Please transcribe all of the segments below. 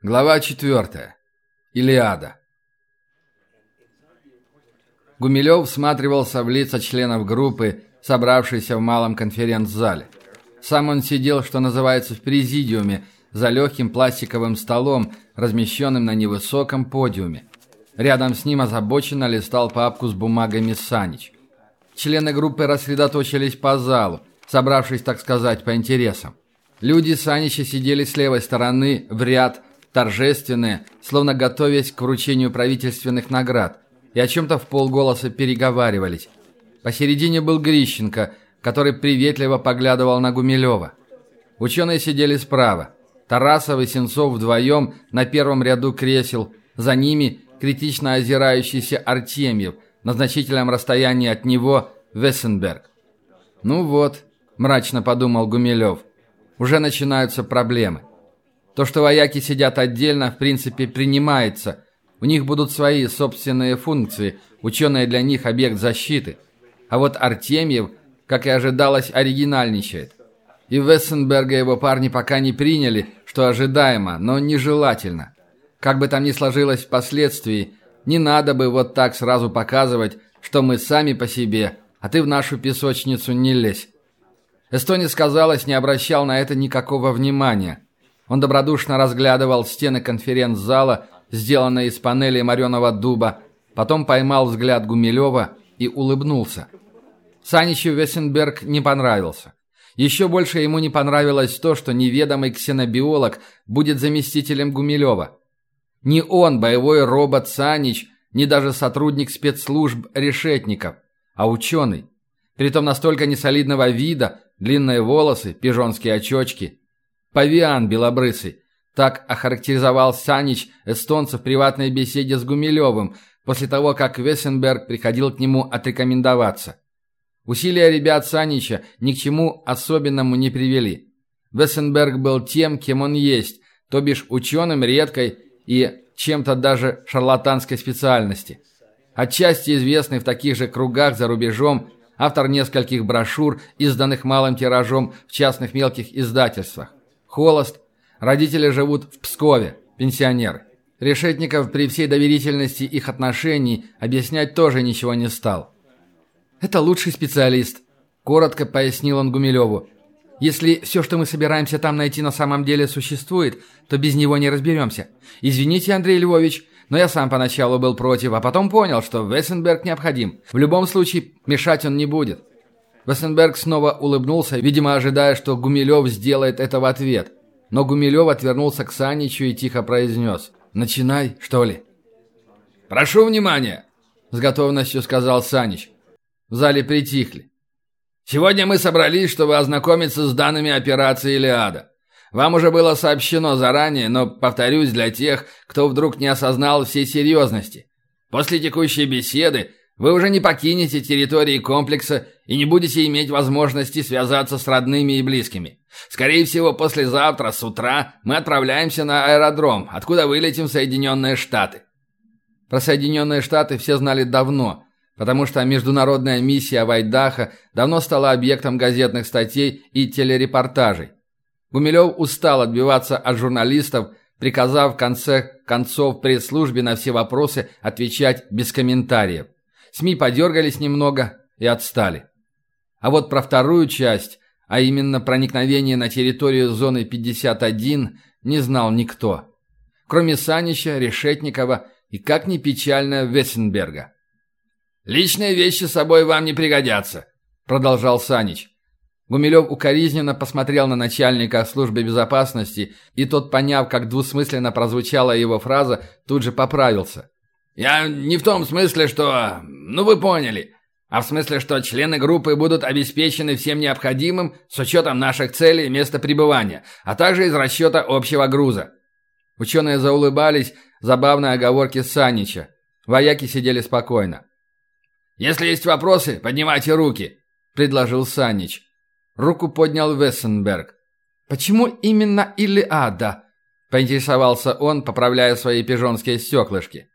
Глава 4. Илиада. Гумилев всматривался в лица членов группы, собравшейся в малом конференц-зале. Сам он сидел, что называется, в президиуме, за легким пластиковым столом, размещенным на невысоком подиуме. Рядом с ним озабоченно листал папку с бумагами Санич. Члены группы рассредоточились по залу, собравшись, так сказать, по интересам. Люди Санича сидели с левой стороны, в ряд, торжественные, словно готовясь к вручению правительственных наград, и о чем-то в полголоса переговаривались. Посередине был Грищенко, который приветливо поглядывал на Гумилева. Ученые сидели справа. Тарасов и Сенцов вдвоем на первом ряду кресел, за ними критично озирающийся Артемьев, на значительном расстоянии от него Вессенберг. «Ну вот», – мрачно подумал Гумилев, – «уже начинаются проблемы». То, что вояки сидят отдельно, в принципе, принимается. У них будут свои собственные функции, ученые для них объект защиты. А вот Артемьев, как и ожидалось, оригинальничает. И Вессенберга его парни пока не приняли, что ожидаемо, но нежелательно. Как бы там ни сложилось впоследствии, не надо бы вот так сразу показывать, что мы сами по себе, а ты в нашу песочницу не лезь. Эстонец, казалось, не обращал на это никакого внимания – он добродушно разглядывал стены конференц-зала, сделанные из панелей мореного дуба, потом поймал взгляд Гумилева и улыбнулся. Саничу Вессенберг не понравился. Еще больше ему не понравилось то, что неведомый ксенобиолог будет заместителем Гумилева. Не он, боевой робот Санич, не даже сотрудник спецслужб решетников, а ученый. Притом настолько несолидного вида, длинные волосы, пижонские очечки – Павиан белобрысый. Так охарактеризовал Санич эстонца в приватной беседе с Гумилевым после того, как Вессенберг приходил к нему отрекомендоваться. Усилия ребят Санича ни к чему особенному не привели. Вессенберг был тем, кем он есть, то бишь ученым редкой и чем-то даже шарлатанской специальности. Отчасти известный в таких же кругах за рубежом, автор нескольких брошюр, изданных малым тиражом в частных мелких издательствах. Холост. Родители живут в Пскове. Пенсионеры. Решетников при всей доверительности их отношений объяснять тоже ничего не стал. «Это лучший специалист», – коротко пояснил он Гумилеву. «Если все, что мы собираемся там найти, на самом деле существует, то без него не разберемся. Извините, Андрей Львович, но я сам поначалу был против, а потом понял, что Вессенберг необходим. В любом случае, мешать он не будет. Вессенберг снова улыбнулся, видимо, ожидая, что Гумилев сделает это в ответ. Но Гумилев отвернулся к Саничу и тихо произнес «Начинай, что ли?» «Прошу внимания!» – с готовностью сказал Санич. В зале притихли. «Сегодня мы собрались, чтобы ознакомиться с данными операции «Илиада». Вам уже было сообщено заранее, но, повторюсь, для тех, кто вдруг не осознал всей серьезности. После текущей беседы вы уже не покинете территории комплекса и не будете иметь возможности связаться с родными и близкими. Скорее всего, послезавтра с утра мы отправляемся на аэродром, откуда вылетим в Соединенные Штаты. Про Соединенные Штаты все знали давно, потому что международная миссия Вайдаха давно стала объектом газетных статей и телерепортажей. Гумилев устал отбиваться от журналистов, приказав в конце концов пресс-службе на все вопросы отвечать без комментариев. СМИ подергались немного и отстали. А вот про вторую часть, а именно проникновение на территорию зоны 51, не знал никто. Кроме Санича, Решетникова и, как ни печально, Вессенберга. «Личные вещи с собой вам не пригодятся», — продолжал Санич. Гумилев укоризненно посмотрел на начальника службы безопасности, и тот, поняв, как двусмысленно прозвучала его фраза, тут же поправился. Я не в том смысле, что... Ну, вы поняли. А в смысле, что члены группы будут обеспечены всем необходимым с учетом наших целей и места пребывания, а также из расчета общего груза. Ученые заулыбались забавной оговорке Санича. Вояки сидели спокойно. «Если есть вопросы, поднимайте руки», — предложил Санич. Руку поднял Вессенберг. «Почему именно Илиада?» — поинтересовался он, поправляя свои пижонские стеклышки.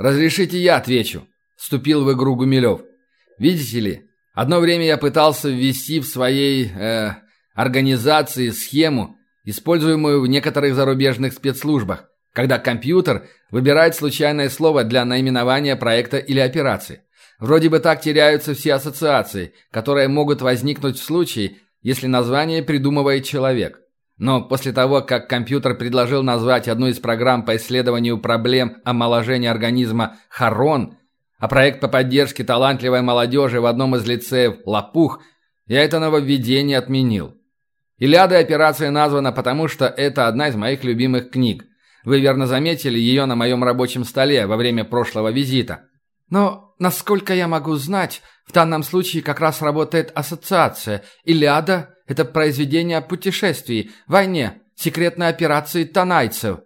«Разрешите я отвечу», – вступил в игру Гумилев. «Видите ли, одно время я пытался ввести в своей э, организации схему, используемую в некоторых зарубежных спецслужбах, когда компьютер выбирает случайное слово для наименования проекта или операции. Вроде бы так теряются все ассоциации, которые могут возникнуть в случае, если название придумывает человек. Но после того, как компьютер предложил назвать одну из программ по исследованию проблем омоложения организма «Харон», а проект по поддержке талантливой молодежи в одном из лицеев «Лопух», я это нововведение отменил. «Илиада» операция названа потому, что это одна из моих любимых книг. Вы верно заметили ее на моем рабочем столе во время прошлого визита. Но, насколько я могу знать, в данном случае как раз работает ассоциация. «Илиада» — это произведение о путешествии, войне, секретной операции тонайцев.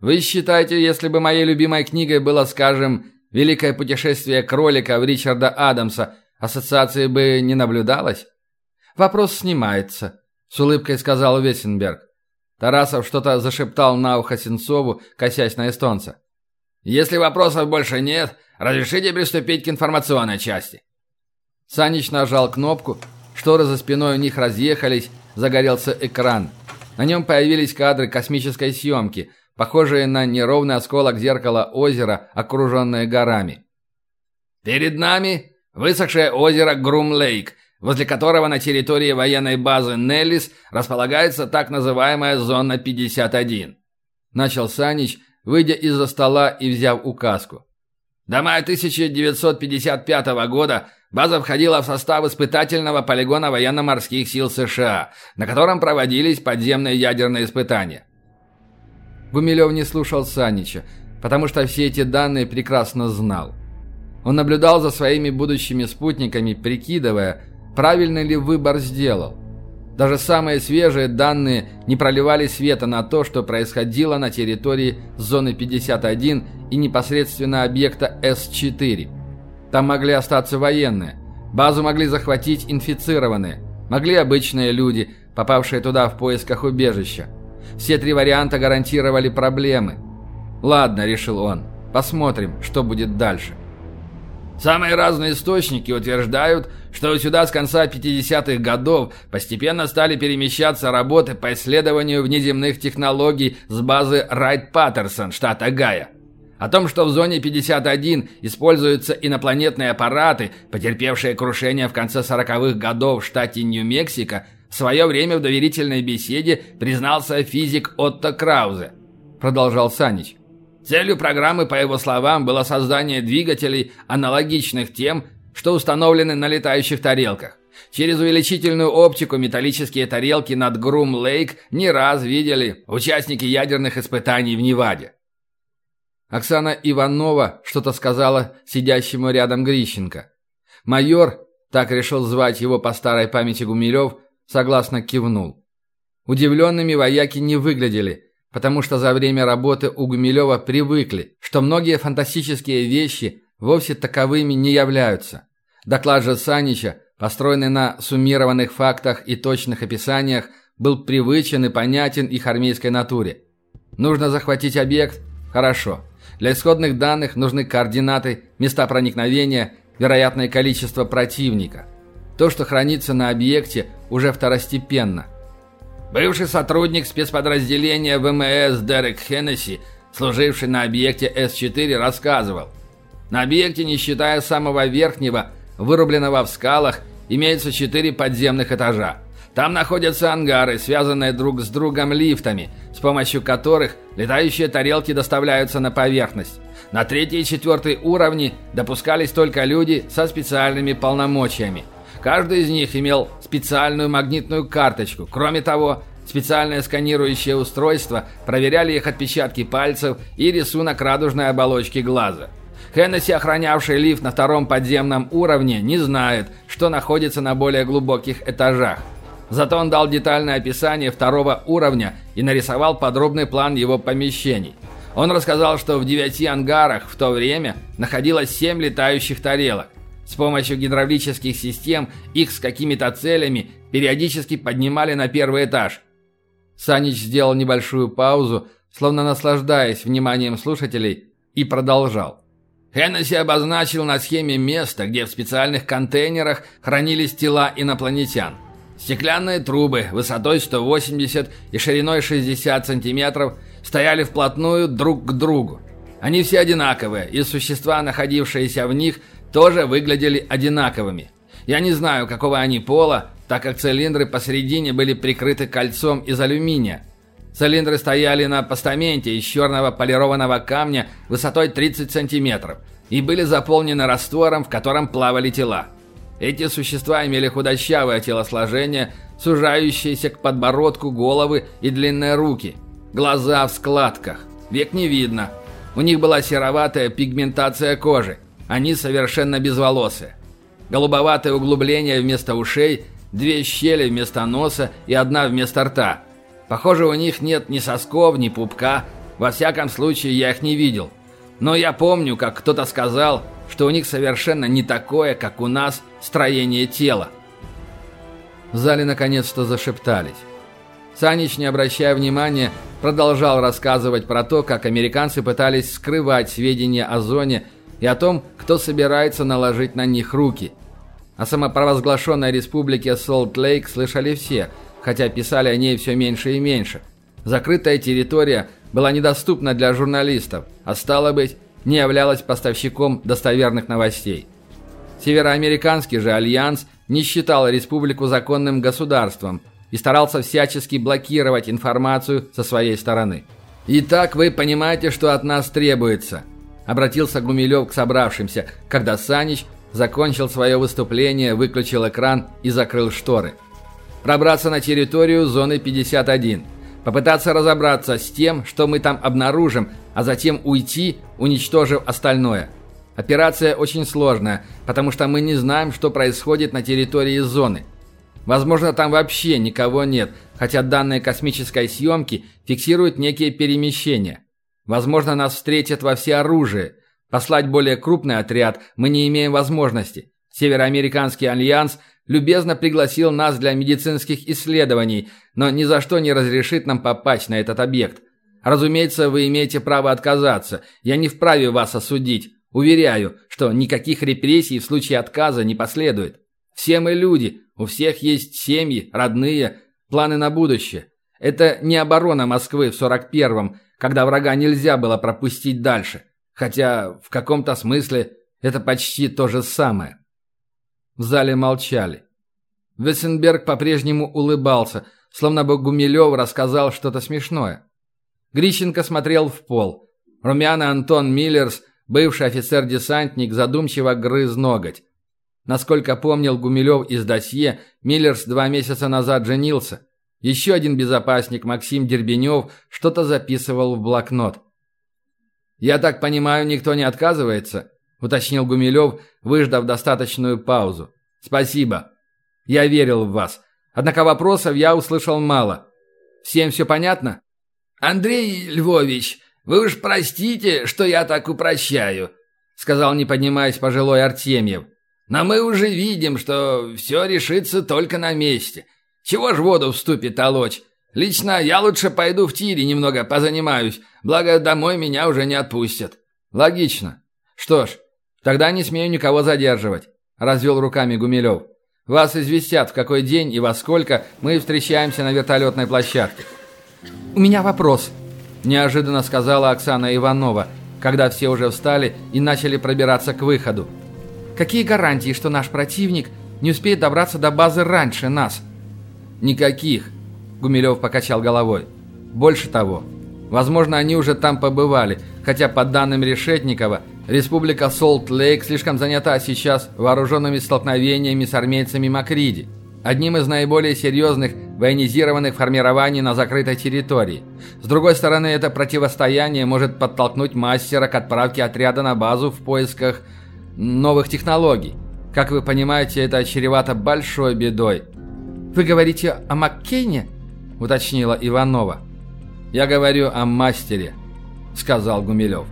Вы считаете, если бы моей любимой книгой было, скажем, «Великое путешествие кролика» Ричарда Адамса, ассоциации бы не наблюдалось? Вопрос снимается, с улыбкой сказал Вессенберг. Тарасов что-то зашептал на ухо Сенцову, косясь на эстонца. «Если вопросов больше нет, разрешите приступить к информационной части». Санич нажал кнопку, шторы за спиной у них разъехались, загорелся экран. На нем появились кадры космической съемки, похожие на неровный осколок зеркала озера, окруженное горами. «Перед нами высохшее озеро Грум-Лейк, возле которого на территории военной базы Неллис располагается так называемая зона 51. Начал Санич, выйдя из-за стола и взяв указку. До мая 1955 года база входила в состав испытательного полигона военно-морских сил США, на котором проводились подземные ядерные испытания. Гумилев не слушал Санича, потому что все эти данные прекрасно знал. Он наблюдал за своими будущими спутниками, прикидывая, правильно ли выбор сделал. Даже самые свежие данные не проливали света на то, что происходило на территории зоны 51 и непосредственно объекта С-4. Там могли остаться военные. Базу могли захватить инфицированные. Могли обычные люди, попавшие туда в поисках убежища. Все три варианта гарантировали проблемы. «Ладно», — решил он, — «посмотрим, что будет дальше». Самые разные источники утверждают, что сюда с конца 50-х годов постепенно стали перемещаться работы по исследованию внеземных технологий с базы Райт-Паттерсон, штат Огайо. О том, что в зоне 51 используются инопланетные аппараты, потерпевшие крушение в конце 40-х годов в штате Нью-Мексико, в свое время в доверительной беседе признался физик Отто Краузе. Продолжал Санич. Целью программы, по его словам, было создание двигателей, аналогичных тем, что установлены на летающих тарелках. Через увеличительную оптику металлические тарелки над Грум-Лейк не раз видели участники ядерных испытаний в Неваде. Оксана Иванова что-то сказала сидящему рядом Грищенко. Майор, так решил звать его по старой памяти Гумилев, согласно кивнул. Удивленными вояки не выглядели – потому что за время работы у Гумилева привыкли, что многие фантастические вещи вовсе таковыми не являются. Доклад же Санича, построенный на суммированных фактах и точных описаниях, был привычен и понятен их армейской натуре. Нужно захватить объект? Хорошо. Для исходных данных нужны координаты, места проникновения, вероятное количество противника. То, что хранится на объекте, уже второстепенно. Бывший сотрудник спецподразделения ВМС Дерек Хеннесси, служивший на объекте С-4, рассказывал. На объекте, не считая самого верхнего, вырубленного в скалах, имеется четыре подземных этажа. Там находятся ангары, связанные друг с другом лифтами, с помощью которых летающие тарелки доставляются на поверхность. На третий и четвертый уровни допускались только люди со специальными полномочиями. Каждый из них имел специальную магнитную карточку. Кроме того, специальное сканирующее устройство проверяли их отпечатки пальцев и рисунок радужной оболочки глаза. Хеннесси, охранявший лифт на втором подземном уровне, не знает, что находится на более глубоких этажах. Зато он дал детальное описание второго уровня и нарисовал подробный план его помещений. Он рассказал, что в девяти ангарах в то время находилось семь летающих тарелок. С помощью гидравлических систем их с какими-то целями периодически поднимали на первый этаж. Санич сделал небольшую паузу, словно наслаждаясь вниманием слушателей, и продолжал. Хеннесси обозначил на схеме место, где в специальных контейнерах хранились тела инопланетян. Стеклянные трубы высотой 180 и шириной 60 сантиметров стояли вплотную друг к другу. Они все одинаковые, и существа, находившиеся в них, тоже выглядели одинаковыми. Я не знаю, какого они пола, так как цилиндры посередине были прикрыты кольцом из алюминия. Цилиндры стояли на постаменте из черного полированного камня высотой 30 сантиметров и были заполнены раствором, в котором плавали тела. Эти существа имели худощавое телосложение, сужающиеся к подбородку головы и длинные руки, глаза в складках, век не видно. У них была сероватая пигментация кожи, они совершенно безволосые. Голубоватое углубление вместо ушей, две щели вместо носа и одна вместо рта. Похоже, у них нет ни сосков, ни пупка, во всяком случае я их не видел. Но я помню, как кто-то сказал, что у них совершенно не такое, как у нас, строение тела. В зале наконец-то зашептались. Санич, не обращая внимания, продолжал рассказывать про то, как американцы пытались скрывать сведения о зоне и о том, кто собирается наложить на них руки. О самопровозглашенной республике Солт-Лейк слышали все, хотя писали о ней все меньше и меньше. Закрытая территория была недоступна для журналистов, а стало быть, не являлась поставщиком достоверных новостей. Североамериканский же альянс не считал республику законным государством и старался всячески блокировать информацию со своей стороны. «Итак, вы понимаете, что от нас требуется», – обратился Гумилев к собравшимся, когда Санич закончил свое выступление, выключил экран и закрыл шторы. «Пробраться на территорию зоны 51, попытаться разобраться с тем, что мы там обнаружим, а затем уйти, уничтожив остальное». Операция очень сложная, потому что мы не знаем, что происходит на территории зоны. Возможно, там вообще никого нет, хотя данные космической съемки фиксируют некие перемещения. Возможно, нас встретят во всеоружии. Послать более крупный отряд мы не имеем возможности. Североамериканский альянс любезно пригласил нас для медицинских исследований, но ни за что не разрешит нам попасть на этот объект. Разумеется, вы имеете право отказаться. Я не вправе вас осудить. Уверяю, что никаких репрессий в случае отказа не последует. Все мы люди, у всех есть семьи, родные, планы на будущее. Это не оборона Москвы в 41-м, когда врага нельзя было пропустить дальше. Хотя в каком-то смысле это почти то же самое. В зале молчали. Вессенберг по-прежнему улыбался, словно бы Гумилев рассказал что-то смешное. Грищенко смотрел в пол. Румяный Антон Миллерс – Бывший офицер-десантник задумчиво грыз ноготь. Насколько помнил Гумилев из досье, Миллерс два месяца назад женился. Еще один безопасник, Максим Дербенев, что-то записывал в блокнот. «Я так понимаю, никто не отказывается?» – уточнил Гумилев, выждав достаточную паузу. «Спасибо. Я верил в вас. Однако вопросов я услышал мало. Всем все понятно?» «Андрей Львович, «Вы уж простите, что я так упрощаю», — сказал, не поднимаясь пожилой Артемьев. «Но мы уже видим, что все решится только на месте. Чего ж воду вступит толочь? Лично я лучше пойду в тире немного позанимаюсь, благо домой меня уже не отпустят». «Логично. Что ж, тогда не смею никого задерживать», — развел руками Гумилев. «Вас известят, в какой день и во сколько мы встречаемся на вертолетной площадке». «У меня вопрос», неожиданно сказала Оксана Иванова, когда все уже встали и начали пробираться к выходу. Какие гарантии, что наш противник не успеет добраться до базы раньше нас? Никаких, Гумилев покачал головой. Больше того, возможно, они уже там побывали, хотя по данным Решетникова, республика Солт-Лейк слишком занята сейчас вооруженными столкновениями с армейцами Макриди одним из наиболее серьезных военизированных формирований на закрытой территории. С другой стороны, это противостояние может подтолкнуть мастера к отправке отряда на базу в поисках новых технологий. Как вы понимаете, это чревато большой бедой. «Вы говорите о Маккейне?» – уточнила Иванова. «Я говорю о мастере», – сказал Гумилев.